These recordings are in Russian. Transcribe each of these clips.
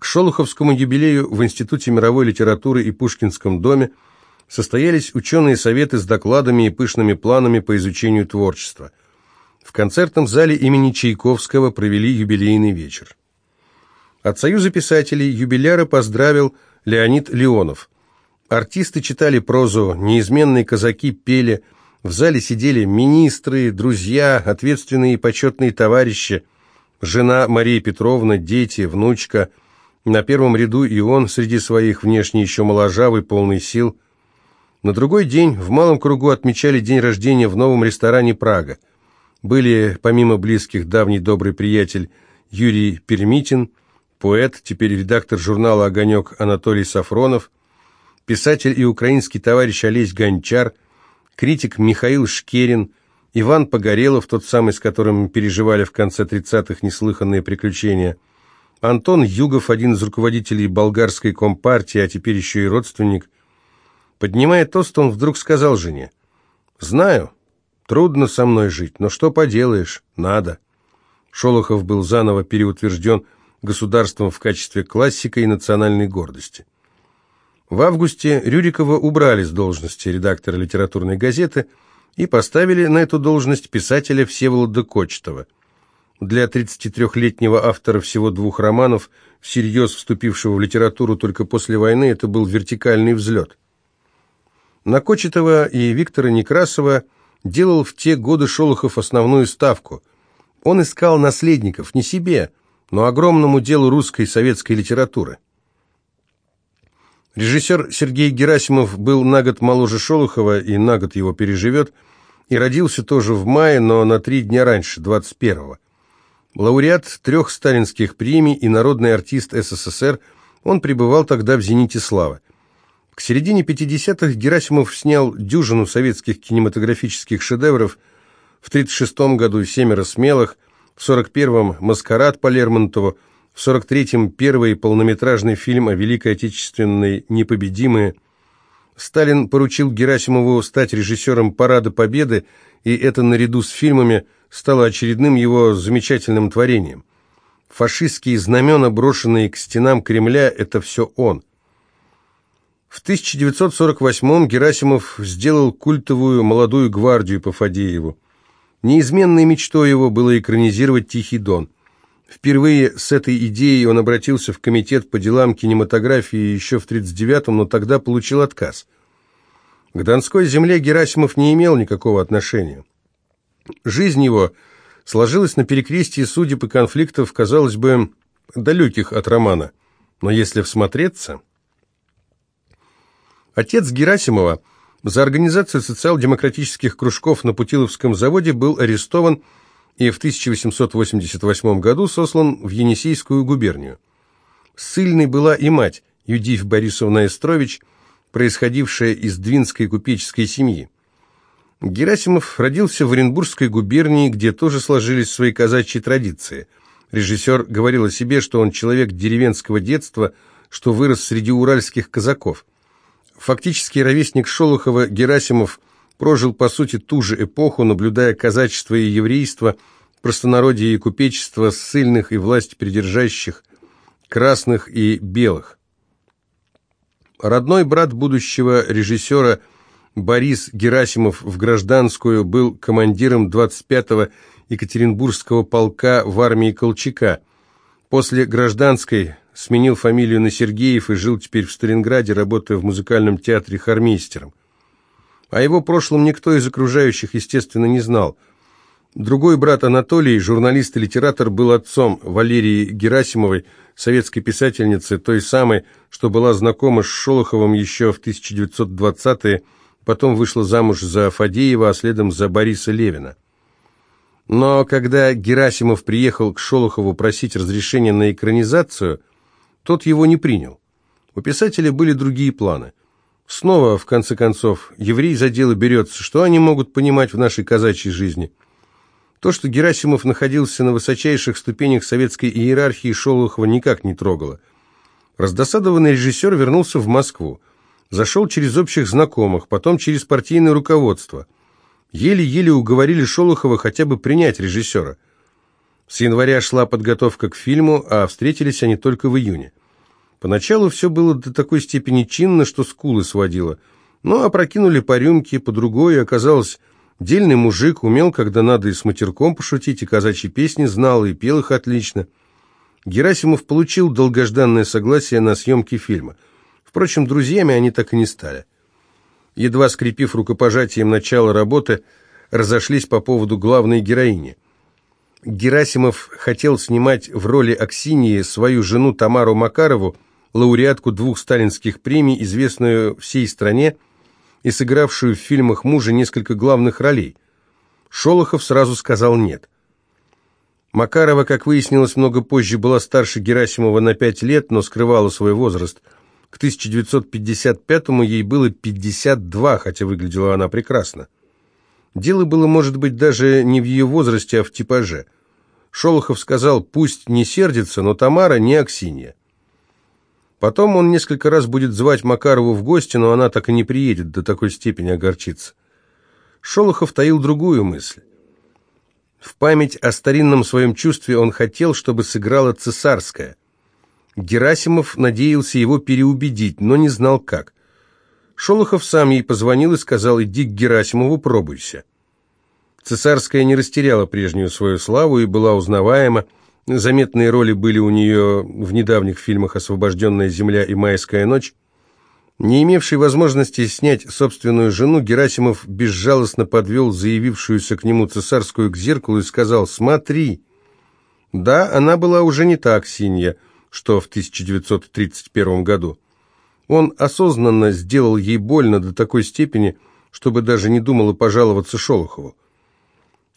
К Шолоховскому юбилею в Институте мировой литературы и Пушкинском доме состоялись ученые советы с докладами и пышными планами по изучению творчества. В концертном зале имени Чайковского провели юбилейный вечер. От Союза писателей юбиляра поздравил Леонид Леонов. Артисты читали прозу, неизменные казаки пели, в зале сидели министры, друзья, ответственные и почетные товарищи, жена Мария Петровна, дети, внучка – на первом ряду и он среди своих, внешне еще моложавый, полный сил. На другой день в малом кругу отмечали день рождения в новом ресторане «Прага». Были, помимо близких, давний добрый приятель Юрий Пермитин, поэт, теперь редактор журнала «Огонек» Анатолий Сафронов, писатель и украинский товарищ Олесь Гончар, критик Михаил Шкерин, Иван Погорелов, тот самый, с которым переживали в конце 30-х неслыханные приключения – Антон Югов, один из руководителей болгарской компартии, а теперь еще и родственник, поднимая тост, он вдруг сказал жене, «Знаю, трудно со мной жить, но что поделаешь, надо». Шолохов был заново переутвержден государством в качестве классика и национальной гордости. В августе Рюрикова убрали с должности редактора литературной газеты и поставили на эту должность писателя Всеволода Кочетова – для 33-летнего автора всего двух романов, всерьез вступившего в литературу только после войны, это был вертикальный взлет. На Кочетова и Виктора Некрасова делал в те годы Шолохов основную ставку. Он искал наследников не себе, но огромному делу русской и советской литературы. Режиссер Сергей Герасимов был на год моложе Шолохова и на год его переживет, и родился тоже в мае, но на три дня раньше, 21-го. Лауреат трех сталинских премий и народный артист СССР, он пребывал тогда в «Зените славы». К середине 50-х Герасимов снял дюжину советских кинематографических шедевров, в 1936 году «Семеро смелых», в 1941-м «Маскарад» по Лермонтову, в 1943-м первый полнометражный фильм о Великой Отечественной «Непобедимые». Сталин поручил Герасимову стать режиссером «Парада Победы», и это наряду с фильмами – стало очередным его замечательным творением. Фашистские знамена, брошенные к стенам Кремля, это все он. В 1948-м Герасимов сделал культовую «Молодую гвардию» по Фадееву. Неизменной мечтой его было экранизировать «Тихий дон». Впервые с этой идеей он обратился в комитет по делам кинематографии еще в 1939-м, но тогда получил отказ. К Донской земле Герасимов не имел никакого отношения. Жизнь его сложилась на перекрестии судеб и конфликтов, казалось бы, далеких от романа. Но если всмотреться... Отец Герасимова за организацию социал-демократических кружков на Путиловском заводе был арестован и в 1888 году сослан в Енисейскую губернию. Ссыльной была и мать, Юдив Борисовна Эстрович, происходившая из двинской купеческой семьи. Герасимов родился в Оренбургской губернии, где тоже сложились свои казачьи традиции. Режиссер говорил о себе, что он человек деревенского детства, что вырос среди уральских казаков. Фактически ровесник Шолохова Герасимов прожил, по сути, ту же эпоху, наблюдая казачество и еврейство, простонародие и купечество ссыльных и власть придержащих, красных и белых. Родной брат будущего режиссера – Борис Герасимов в гражданскую был командиром 25-го Екатеринбургского полка в армии Колчака. После гражданской сменил фамилию на Сергеев и жил теперь в Сталинграде, работая в музыкальном театре хормейстером. О его прошлом никто из окружающих, естественно, не знал. Другой брат Анатолий, журналист и литератор, был отцом Валерии Герасимовой, советской писательницы, той самой, что была знакома с Шолоховым еще в 1920-е потом вышла замуж за Фадеева, а следом за Бориса Левина. Но когда Герасимов приехал к Шолохову просить разрешения на экранизацию, тот его не принял. У писателя были другие планы. Снова, в конце концов, еврей за дело берется. Что они могут понимать в нашей казачьей жизни? То, что Герасимов находился на высочайших ступенях советской иерархии, Шолохова никак не трогало. Раздосадованный режиссер вернулся в Москву. Зашел через общих знакомых, потом через партийное руководство. Еле-еле уговорили Шолохова хотя бы принять режиссера. С января шла подготовка к фильму, а встретились они только в июне. Поначалу все было до такой степени чинно, что скулы сводило. Но опрокинули по рюмке, по другой, и оказалось, дельный мужик, умел, когда надо, и с матерком пошутить, и казачьи песни знал, и пел их отлично. Герасимов получил долгожданное согласие на съемки фильма. Впрочем, друзьями они так и не стали. Едва скрепив рукопожатием начало работы, разошлись по поводу главной героини. Герасимов хотел снимать в роли Аксиньи свою жену Тамару Макарову, лауреатку двух сталинских премий, известную всей стране и сыгравшую в фильмах мужа несколько главных ролей. Шолохов сразу сказал «нет». Макарова, как выяснилось, много позже была старше Герасимова на пять лет, но скрывала свой возраст. К 1955-му ей было 52, хотя выглядела она прекрасно. Дело было, может быть, даже не в ее возрасте, а в типаже. Шолохов сказал, пусть не сердится, но Тамара не Аксинья. Потом он несколько раз будет звать Макарову в гости, но она так и не приедет, до такой степени огорчится. Шолохов таил другую мысль. В память о старинном своем чувстве он хотел, чтобы сыграла цесарская. Герасимов надеялся его переубедить, но не знал как. Шолохов сам ей позвонил и сказал, иди к Герасимову, пробуйся. Цесарская не растеряла прежнюю свою славу и была узнаваема, Заметные роли были у нее в недавних фильмах «Освобожденная земля» и «Майская ночь». Не имевший возможности снять собственную жену, Герасимов безжалостно подвел заявившуюся к нему цесарскую к зеркалу и сказал «Смотри». Да, она была уже не так синяя, что в 1931 году. Он осознанно сделал ей больно до такой степени, чтобы даже не думала пожаловаться Шолохову.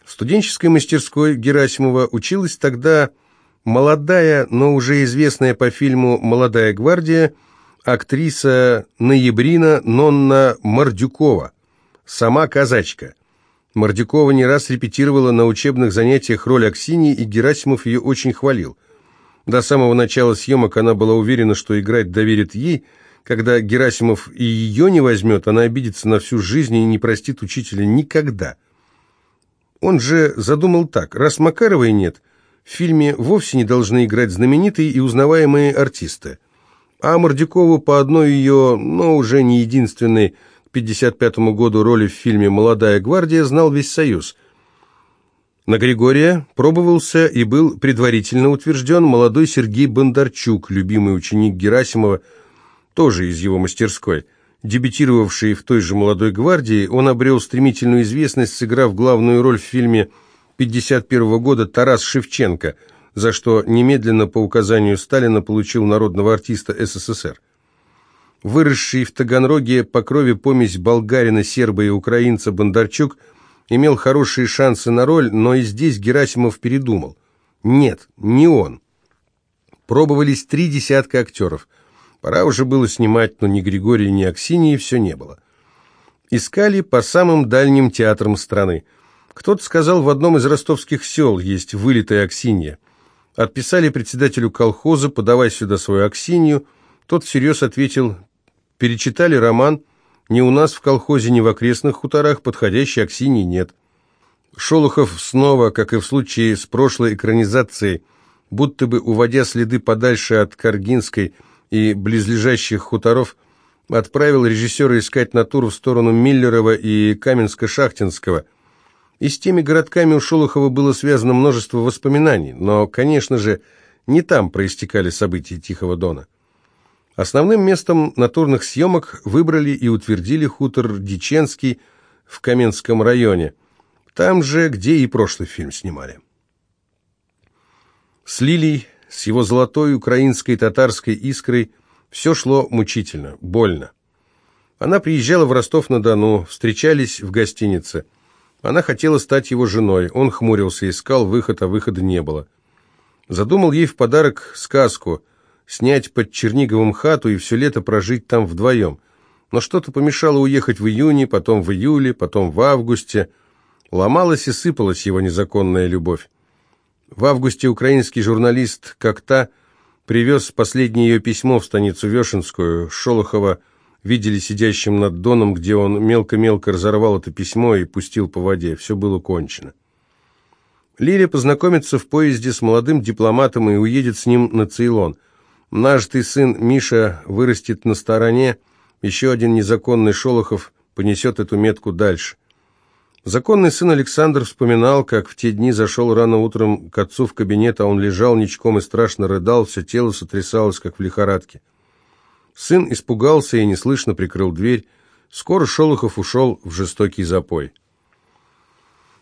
В студенческой мастерской Герасимова училась тогда молодая, но уже известная по фильму «Молодая гвардия» актриса Ноябрина Нонна Мордюкова, сама казачка. Мордюкова не раз репетировала на учебных занятиях роль Аксиньи, и Герасимов ее очень хвалил. До самого начала съемок она была уверена, что играть доверит ей. Когда Герасимов и ее не возьмет, она обидится на всю жизнь и не простит учителя никогда. Он же задумал так, раз Макаровой нет, в фильме вовсе не должны играть знаменитые и узнаваемые артисты. А Мордюкову по одной ее, но уже не единственной, к 1955 году роли в фильме «Молодая гвардия» знал весь Союз. На Григория пробовался и был предварительно утвержден молодой Сергей Бондарчук, любимый ученик Герасимова, тоже из его мастерской – Дебютировавший в той же «Молодой гвардии», он обрел стремительную известность, сыграв главную роль в фильме 1951 года «Тарас Шевченко», за что немедленно по указанию Сталина получил народного артиста СССР. Выросший в Таганроге по крови помесь болгарина, серба и украинца Бондарчук имел хорошие шансы на роль, но и здесь Герасимов передумал. Нет, не он. Пробовались три десятка актеров – Пора уже было снимать, но ни Григория, ни Аксинии все не было. Искали по самым дальним театрам страны. Кто-то сказал, в одном из ростовских сел есть вылитая Аксинья. Отписали председателю колхоза, подавай сюда свою Аксинью. Тот всерьез ответил, перечитали роман, ни у нас в колхозе, ни в окрестных хуторах подходящей Аксиньи нет. Шолохов снова, как и в случае с прошлой экранизацией, будто бы уводя следы подальше от Каргинской, и близлежащих хуторов отправил режиссера искать натуру в сторону Миллерова и Каменско-Шахтинского. И с теми городками у Шолохова было связано множество воспоминаний, но, конечно же, не там проистекали события Тихого Дона. Основным местом натурных съемок выбрали и утвердили хутор Диченский в Каменском районе, там же, где и прошлый фильм снимали. С Лилией с его золотой украинской татарской искрой все шло мучительно, больно. Она приезжала в Ростов-на-Дону, встречались в гостинице. Она хотела стать его женой, он хмурился, искал выход, а выхода не было. Задумал ей в подарок сказку, снять под Черниговым хату и все лето прожить там вдвоем. Но что-то помешало уехать в июне, потом в июле, потом в августе. Ломалась и сыпалась его незаконная любовь. В августе украинский журналист Кокта привез последнее ее письмо в станицу Вешенскую. Шолохова видели сидящим над доном, где он мелко-мелко разорвал это письмо и пустил по воде. Все было кончено. Лиля познакомится в поезде с молодым дипломатом и уедет с ним на Цейлон. Нажитый сын Миша вырастет на стороне, еще один незаконный Шолохов понесет эту метку дальше. Законный сын Александр вспоминал, как в те дни зашел рано утром к отцу в кабинет, а он лежал ничком и страшно рыдал, все тело сотрясалось, как в лихорадке. Сын испугался и неслышно прикрыл дверь. Скоро Шолохов ушел в жестокий запой.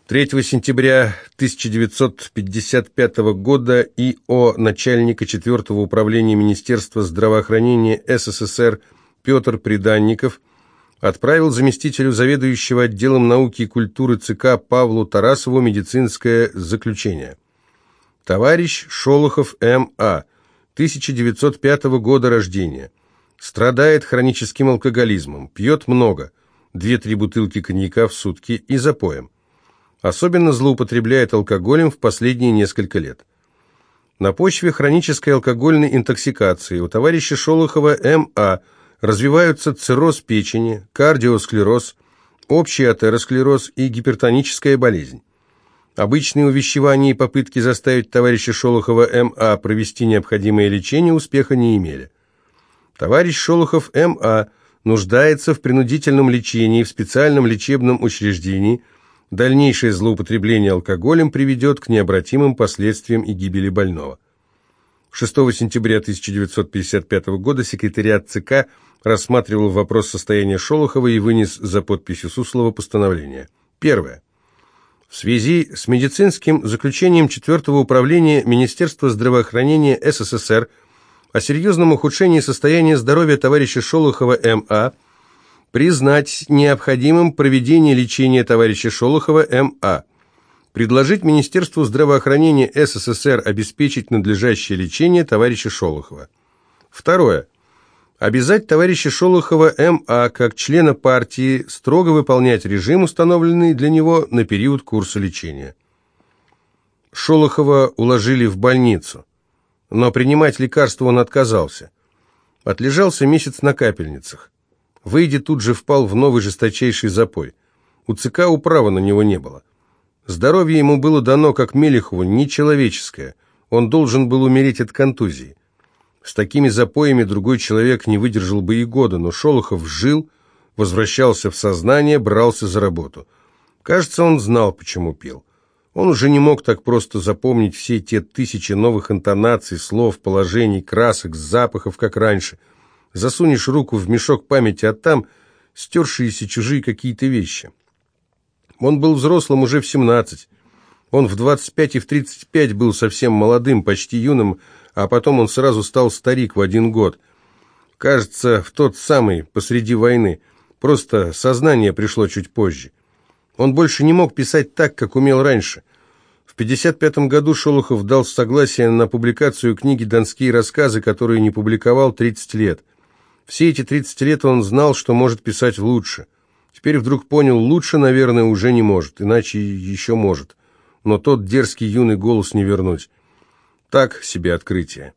3 сентября 1955 года ИО начальника 4 управления Министерства здравоохранения СССР Петр Приданников – отправил заместителю заведующего отделом науки и культуры ЦК Павлу Тарасову медицинское заключение. Товарищ Шолохов М.А., 1905 года рождения. Страдает хроническим алкоголизмом, пьет много, 2-3 бутылки коньяка в сутки и запоем. Особенно злоупотребляет алкоголем в последние несколько лет. На почве хронической алкогольной интоксикации у товарища Шолохова М.А развиваются цирроз печени, кардиосклероз, общий атеросклероз и гипертоническая болезнь. Обычные увещевания и попытки заставить товарища Шолохова М.А. провести необходимое лечение успеха не имели. Товарищ Шолохов М.А. нуждается в принудительном лечении в специальном лечебном учреждении. Дальнейшее злоупотребление алкоголем приведет к необратимым последствиям и гибели больного. 6 сентября 1955 года секретариат ЦК рассматривал вопрос состояния Шолохова и вынес за подписью Суслова постановление. Первое. В связи с медицинским заключением 4 управления Министерства здравоохранения СССР о серьезном ухудшении состояния здоровья товарища Шолохова М.А., признать необходимым проведение лечения товарища Шолохова М.А., предложить Министерству здравоохранения СССР обеспечить надлежащее лечение товарища Шолохова. Второе. Обязать товарища Шолохова М.А. как члена партии строго выполнять режим, установленный для него на период курса лечения. Шолохова уложили в больницу, но принимать лекарства он отказался. Отлежался месяц на капельницах. Выйдя, тут же впал в новый жесточайший запой. У ЦК управа на него не было. Здоровье ему было дано, как Мелехову, нечеловеческое. Он должен был умереть от контузии. С такими запоями другой человек не выдержал бы и года, но Шолохов жил, возвращался в сознание, брался за работу. Кажется, он знал, почему пел. Он уже не мог так просто запомнить все те тысячи новых интонаций, слов, положений, красок, запахов, как раньше. Засунешь руку в мешок памяти, а там стершиеся чужие какие-то вещи. Он был взрослым уже в 17. Он в 25 и в 35 был совсем молодым, почти юным, а потом он сразу стал старик в один год. Кажется, в тот самый, посреди войны. Просто сознание пришло чуть позже. Он больше не мог писать так, как умел раньше. В 55 году Шолохов дал согласие на публикацию книги «Донские рассказы», которую не публиковал 30 лет. Все эти 30 лет он знал, что может писать лучше. Теперь вдруг понял, лучше, наверное, уже не может, иначе еще может. Но тот дерзкий юный голос не вернуть. Так себе открытие.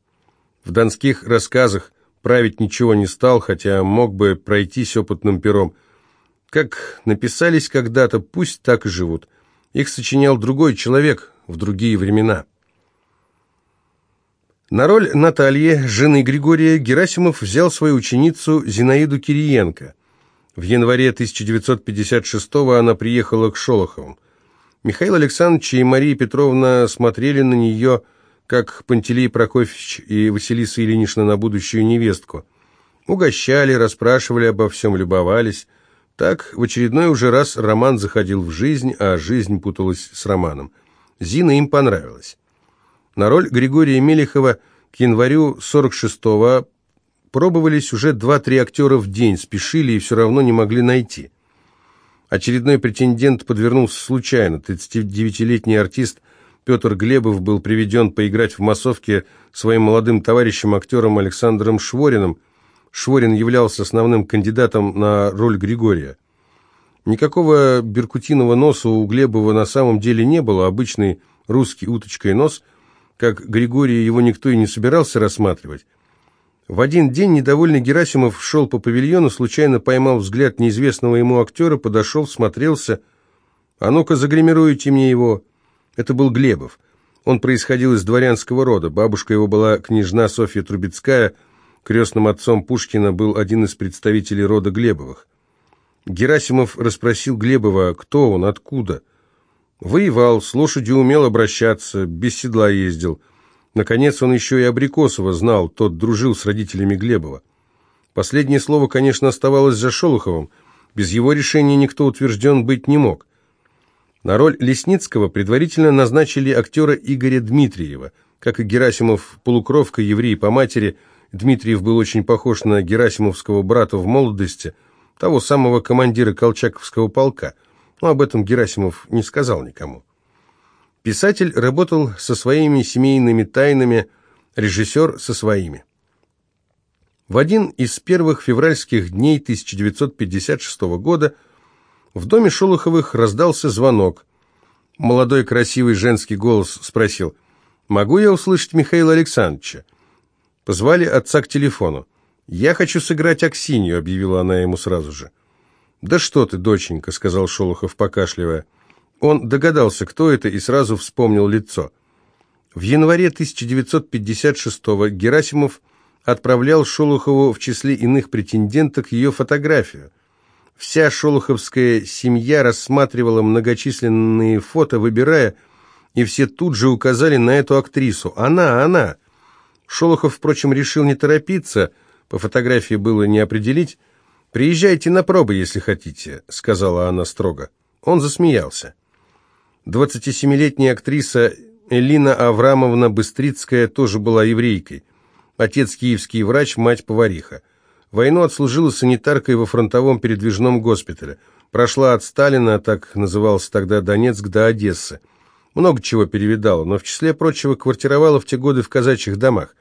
В донских рассказах править ничего не стал, хотя мог бы пройтись опытным пером. Как написались когда-то, пусть так и живут. Их сочинял другой человек в другие времена. На роль Натальи, жены Григория, Герасимов взял свою ученицу Зинаиду Кириенко – в январе 1956-го она приехала к Шолоховым. Михаил Александрович и Мария Петровна смотрели на нее, как Пантелей Прокофьевич и Василиса Ильинична на будущую невестку. Угощали, расспрашивали обо всем, любовались. Так в очередной уже раз роман заходил в жизнь, а жизнь путалась с романом. Зина им понравилась. На роль Григория Мелехова к январю 46-го Пробовались уже два-три актера в день, спешили и все равно не могли найти. Очередной претендент подвернулся случайно. 39-летний артист Петр Глебов был приведен поиграть в массовке своим молодым товарищем-актером Александром Швориным. Шворин являлся основным кандидатом на роль Григория. Никакого беркутиного носа у Глебова на самом деле не было, обычный русский уточкой нос, как Григория его никто и не собирался рассматривать. В один день недовольный Герасимов шел по павильону, случайно поймал взгляд неизвестного ему актера, подошел, смотрелся. «А ну-ка, загримируйте мне его». Это был Глебов. Он происходил из дворянского рода. Бабушка его была княжна Софья Трубецкая, крестным отцом Пушкина был один из представителей рода Глебовых. Герасимов расспросил Глебова, кто он, откуда. Воевал, с лошадью умел обращаться, без седла ездил. Наконец он еще и Абрикосова знал, тот дружил с родителями Глебова. Последнее слово, конечно, оставалось за Шолоховым. Без его решения никто утвержден быть не мог. На роль Лесницкого предварительно назначили актера Игоря Дмитриева. Как и Герасимов полукровка, еврей по матери, Дмитриев был очень похож на герасимовского брата в молодости, того самого командира Колчаковского полка. Но об этом Герасимов не сказал никому. Писатель работал со своими семейными тайнами, режиссер со своими. В один из первых февральских дней 1956 года в доме Шолоховых раздался звонок. Молодой красивый женский голос спросил, «Могу я услышать Михаила Александровича?» Позвали отца к телефону. «Я хочу сыграть Аксинью», — объявила она ему сразу же. «Да что ты, доченька», — сказал Шолохов, покашливая. Он догадался, кто это, и сразу вспомнил лицо. В январе 1956-го Герасимов отправлял Шолохову в числе иных претенденток ее фотографию. Вся шолоховская семья рассматривала многочисленные фото, выбирая, и все тут же указали на эту актрису. Она, она. Шолохов, впрочем, решил не торопиться, по фотографии было не определить. «Приезжайте на пробы, если хотите», — сказала она строго. Он засмеялся. 27-летняя актриса Элина Аврамовна Быстрицкая тоже была еврейкой. Отец киевский врач, мать повариха. Войну отслужила санитаркой во фронтовом передвижном госпитале. Прошла от Сталина, так назывался тогда Донецк, до Одессы. Много чего перевидала, но в числе прочего квартировала в те годы в казачьих домах.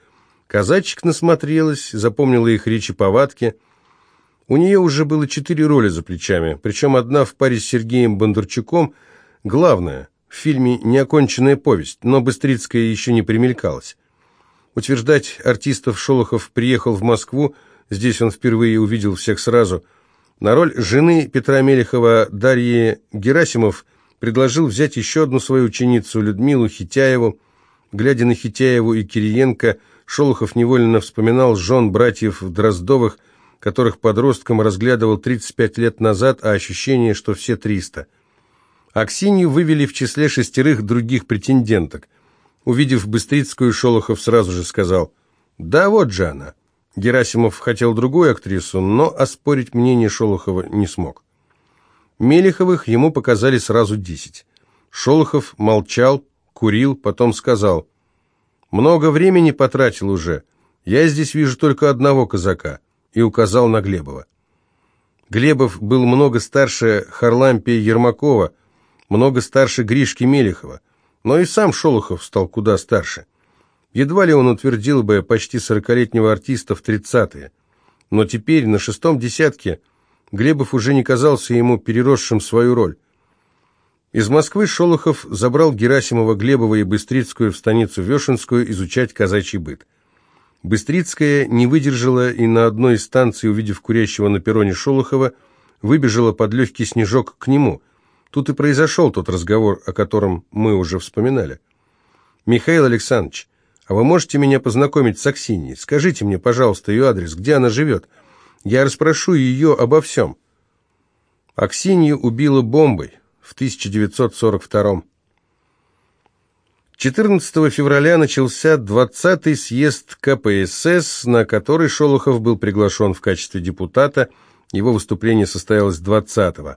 Казачек насмотрелась, запомнила их речи повадки. У нее уже было четыре роли за плечами, причем одна в паре с Сергеем Бондарчуком, главная, в фильме «Неоконченная повесть», но Быстрицкая еще не примелькалась. Утверждать артистов Шолохов приехал в Москву, Здесь он впервые увидел всех сразу. На роль жены Петра Мелехова Дарьи Герасимов предложил взять еще одну свою ученицу, Людмилу Хитяеву. Глядя на Хитяеву и Кириенко, Шолохов невольно вспоминал жен братьев Дроздовых, которых подростком разглядывал 35 лет назад, а ощущение, что все 300. Аксинью вывели в числе шестерых других претенденток. Увидев Быстрицкую, Шолохов сразу же сказал «Да вот же она». Герасимов хотел другую актрису, но оспорить мнение Шолохова не смог. Мелеховых ему показали сразу десять. Шолохов молчал, курил, потом сказал, «Много времени потратил уже. Я здесь вижу только одного казака», и указал на Глебова. Глебов был много старше Харлампия Ермакова, много старше Гришки Мелехова, но и сам Шолохов стал куда старше. Едва ли он утвердил бы почти сорокалетнего артиста в тридцатые. Но теперь, на шестом десятке, Глебов уже не казался ему переросшим свою роль. Из Москвы Шолохов забрал Герасимова, Глебова и Быстрицкую в станицу Вешенскую изучать казачий быт. Быстрицкая не выдержала и на одной из станций, увидев курящего на перроне Шолохова, выбежала под легкий снежок к нему. Тут и произошел тот разговор, о котором мы уже вспоминали. «Михаил Александрович, а вы можете меня познакомить с Аксиньей? Скажите мне, пожалуйста, ее адрес, где она живет. Я расспрошу ее обо всем». Аксинью убила бомбой в 1942 14 февраля начался 20-й съезд КПСС, на который Шолохов был приглашен в качестве депутата. Его выступление состоялось 20-го.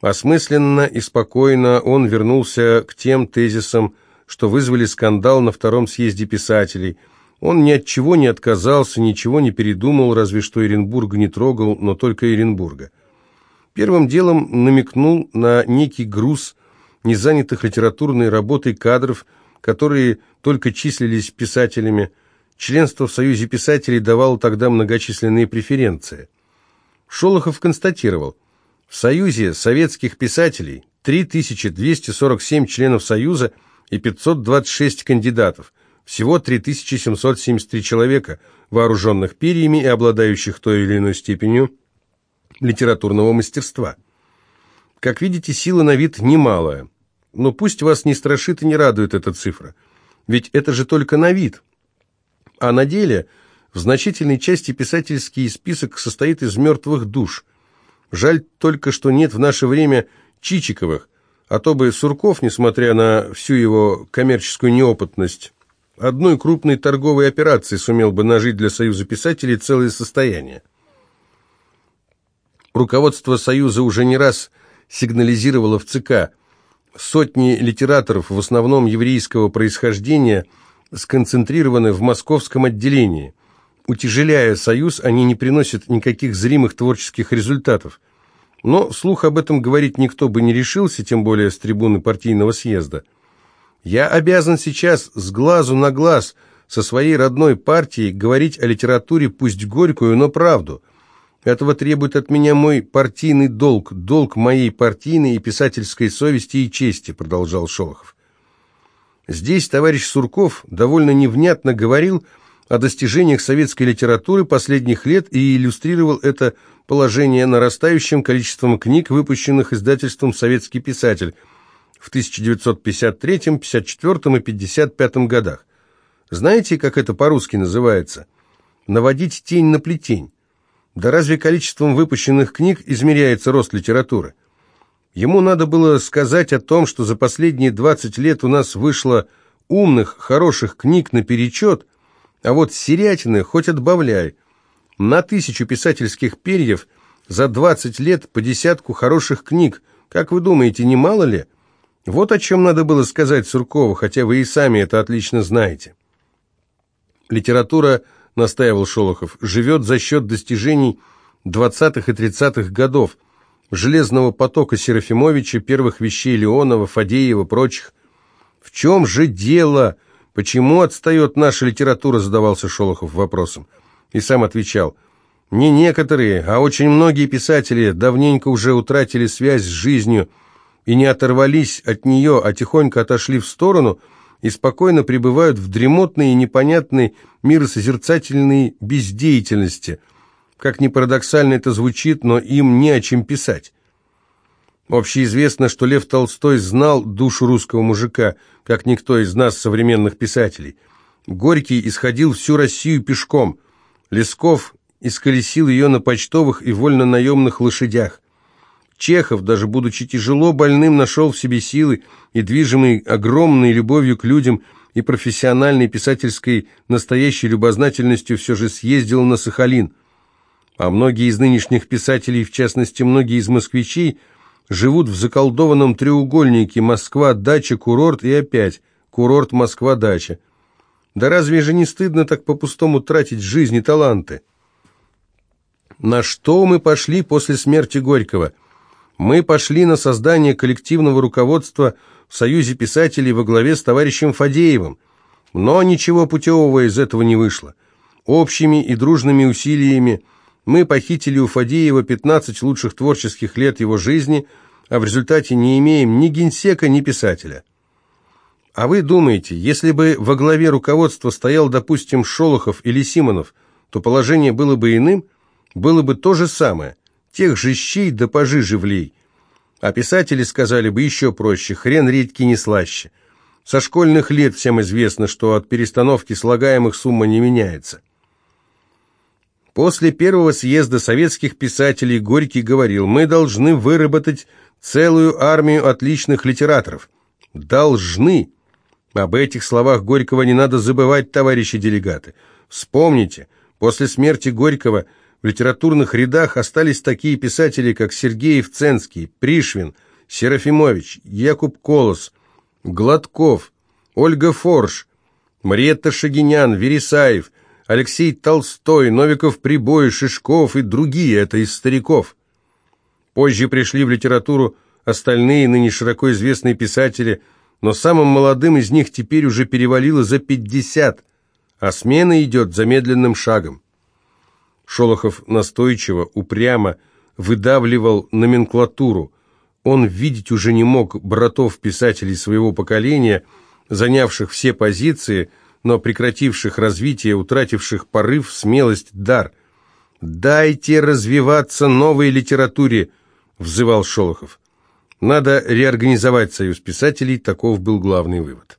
Осмысленно и спокойно он вернулся к тем тезисам, что вызвали скандал на втором съезде писателей. Он ни от чего не отказался, ничего не передумал, разве что Оренбурга не трогал, но только Оренбурга. Первым делом намекнул на некий груз незанятых литературной работой кадров, которые только числились писателями. Членство в Союзе писателей давало тогда многочисленные преференции. Шолохов констатировал, в Союзе советских писателей 3247 членов Союза – и 526 кандидатов, всего 3773 человека, вооруженных перьями и обладающих той или иной степенью литературного мастерства. Как видите, сила на вид немалая, но пусть вас не страшит и не радует эта цифра. Ведь это же только на вид. А на деле в значительной части писательский список состоит из мертвых душ. Жаль только, что нет в наше время Чичиковых, а то бы Сурков, несмотря на всю его коммерческую неопытность, одной крупной торговой операции сумел бы нажить для Союза писателей целое состояние. Руководство Союза уже не раз сигнализировало в ЦК. Сотни литераторов, в основном еврейского происхождения, сконцентрированы в московском отделении. Утяжеляя Союз, они не приносят никаких зримых творческих результатов. Но слух об этом говорить никто бы не решился, тем более с трибуны партийного съезда. Я обязан сейчас с глазу на глаз со своей родной партией говорить о литературе, пусть горькую, но правду – этого требует от меня мой партийный долг, долг моей партийной и писательской совести и чести», — продолжал Шолохов. Здесь товарищ Сурков довольно невнятно говорил о достижениях советской литературы последних лет и иллюстрировал это положение нарастающим количеством книг, выпущенных издательством «Советский писатель» в 1953, 1954 и 1955 годах. Знаете, как это по-русски называется? «Наводить тень на плетень». Да разве количеством выпущенных книг измеряется рост литературы? Ему надо было сказать о том, что за последние 20 лет у нас вышло умных, хороших книг наперечет, а вот серятины хоть отбавляй. На тысячу писательских перьев за 20 лет по десятку хороших книг. Как вы думаете, немало ли? Вот о чем надо было сказать Суркову, хотя вы и сами это отлично знаете. Литература – настаивал Шолохов, живет за счет достижений 20-х и 30-х годов, железного потока Серафимовича, первых вещей Леонова, Фадеева, прочих. В чем же дело? Почему отстает наша литература, задавался Шолохов вопросом. И сам отвечал, не некоторые, а очень многие писатели давненько уже утратили связь с жизнью и не оторвались от нее, а тихонько отошли в сторону – и спокойно пребывают в дремотной и непонятной миросозерцательной бездеятельности. Как ни парадоксально это звучит, но им не о чем писать. Общеизвестно, что Лев Толстой знал душу русского мужика, как никто из нас, современных писателей. Горький исходил всю Россию пешком. Лесков исколесил ее на почтовых и вольно-наемных лошадях. Чехов, даже будучи тяжело больным, нашел в себе силы и, движимый огромной любовью к людям и профессиональной писательской настоящей любознательностью, все же съездил на Сахалин. А многие из нынешних писателей, в частности, многие из москвичей, живут в заколдованном треугольнике Москва-дача, курорт и опять курорт Москва-дача. Да разве же не стыдно так по-пустому тратить жизнь и таланты? На что мы пошли после смерти Горького? Мы пошли на создание коллективного руководства в Союзе писателей во главе с товарищем Фадеевым, но ничего путевого из этого не вышло. Общими и дружными усилиями мы похитили у Фадеева 15 лучших творческих лет его жизни, а в результате не имеем ни генсека, ни писателя. А вы думаете, если бы во главе руководства стоял, допустим, Шолохов или Симонов, то положение было бы иным? Было бы то же самое. Тех же щей да пожиже влей. А писатели сказали бы еще проще, хрен редьки не слаще. Со школьных лет всем известно, что от перестановки слагаемых сумма не меняется. После первого съезда советских писателей Горький говорил, мы должны выработать целую армию отличных литераторов. Должны. Об этих словах Горького не надо забывать, товарищи делегаты. Вспомните, после смерти Горького – в литературных рядах остались такие писатели, как Сергеев Ценский, Пришвин, Серафимович, Якуб Колос, Гладков, Ольга Форш, Мариетта Шагинян, Вересаев, Алексей Толстой, Новиков Прибой, Шишков и другие, это из стариков. Позже пришли в литературу остальные ныне широко известные писатели, но самым молодым из них теперь уже перевалило за 50, а смена идет замедленным шагом. Шолохов настойчиво, упрямо выдавливал номенклатуру. Он видеть уже не мог братов-писателей своего поколения, занявших все позиции, но прекративших развитие, утративших порыв, смелость, дар. «Дайте развиваться новой литературе», — взывал Шолохов. «Надо реорганизовать союз писателей», таков был главный вывод.